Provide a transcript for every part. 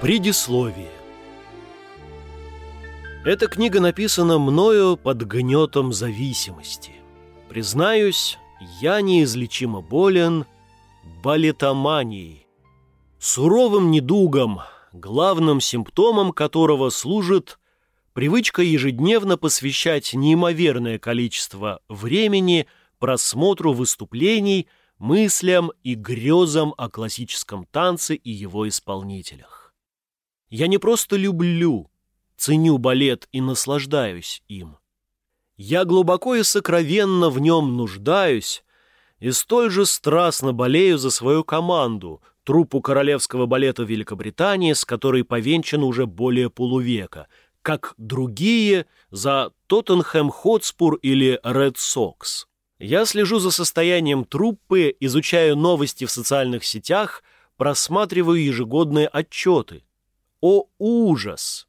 Предисловие Эта книга написана мною под гнетом зависимости. Признаюсь, я неизлечимо болен балетоманией, суровым недугом, главным симптомом которого служит привычка ежедневно посвящать неимоверное количество времени просмотру выступлений, мыслям и грезам о классическом танце и его исполнителях. Я не просто люблю, ценю балет и наслаждаюсь им. Я глубоко и сокровенно в нем нуждаюсь и столь же страстно болею за свою команду, труппу королевского балета Великобритании, с которой повенчано уже более полувека, как другие за Тоттенхэм Хотспур или Ред Сокс. Я слежу за состоянием труппы, изучаю новости в социальных сетях, просматриваю ежегодные отчеты. О, ужас!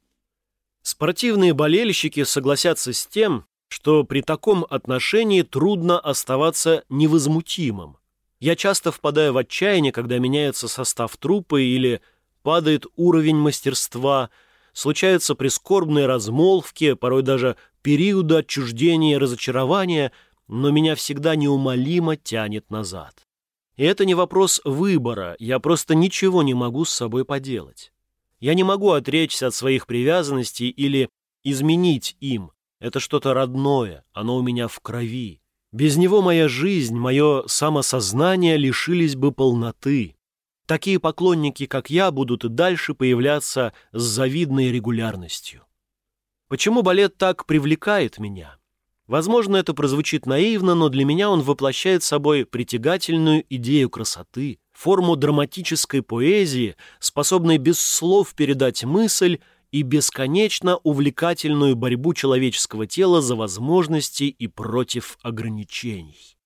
Спортивные болельщики согласятся с тем, что при таком отношении трудно оставаться невозмутимым. Я часто впадаю в отчаяние, когда меняется состав труппы или падает уровень мастерства, случаются прискорбные размолвки, порой даже периоды отчуждения и разочарования, но меня всегда неумолимо тянет назад. И это не вопрос выбора, я просто ничего не могу с собой поделать. Я не могу отречься от своих привязанностей или изменить им. Это что-то родное, оно у меня в крови. Без него моя жизнь, мое самосознание лишились бы полноты. Такие поклонники, как я, будут и дальше появляться с завидной регулярностью. Почему балет так привлекает меня? Возможно, это прозвучит наивно, но для меня он воплощает собой притягательную идею красоты, форму драматической поэзии, способной без слов передать мысль и бесконечно увлекательную борьбу человеческого тела за возможности и против ограничений.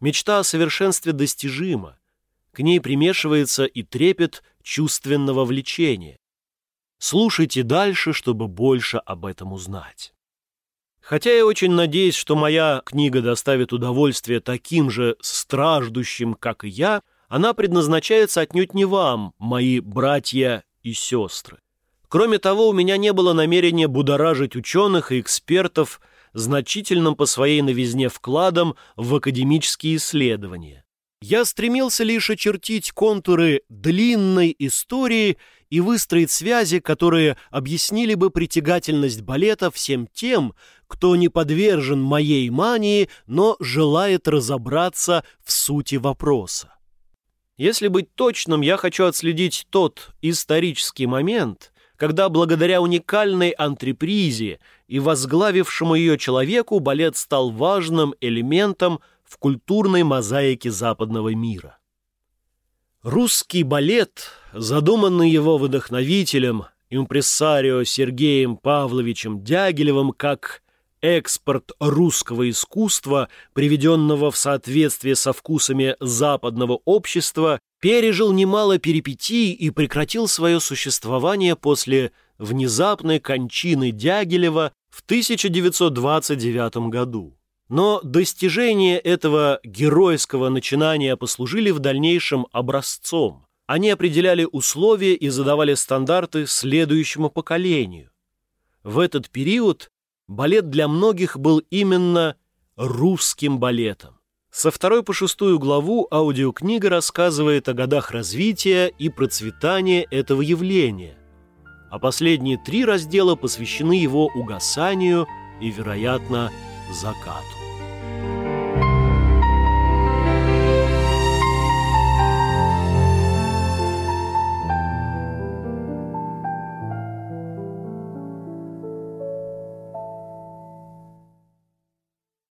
Мечта о совершенстве достижима, к ней примешивается и трепет чувственного влечения. Слушайте дальше, чтобы больше об этом узнать. Хотя я очень надеюсь, что моя книга доставит удовольствие таким же страждущим, как и я, она предназначается отнюдь не вам, мои братья и сестры. Кроме того, у меня не было намерения будоражить ученых и экспертов значительным по своей новизне вкладом в академические исследования. Я стремился лишь очертить контуры длинной истории и выстроить связи, которые объяснили бы притягательность балета всем тем, кто не подвержен моей мании, но желает разобраться в сути вопроса. Если быть точным, я хочу отследить тот исторический момент, когда благодаря уникальной антрепризе и возглавившему ее человеку балет стал важным элементом в культурной мозаике западного мира. Русский балет, задуманный его вдохновителем, импрессарио Сергеем Павловичем Дягилевым как экспорт русского искусства, приведенного в соответствие со вкусами западного общества, пережил немало перипетий и прекратил свое существование после внезапной кончины Дягилева в 1929 году. Но достижения этого геройского начинания послужили в дальнейшем образцом. Они определяли условия и задавали стандарты следующему поколению. В этот период балет для многих был именно русским балетом. Со второй по шестую главу аудиокнига рассказывает о годах развития и процветания этого явления, а последние три раздела посвящены его угасанию и, вероятно, закату.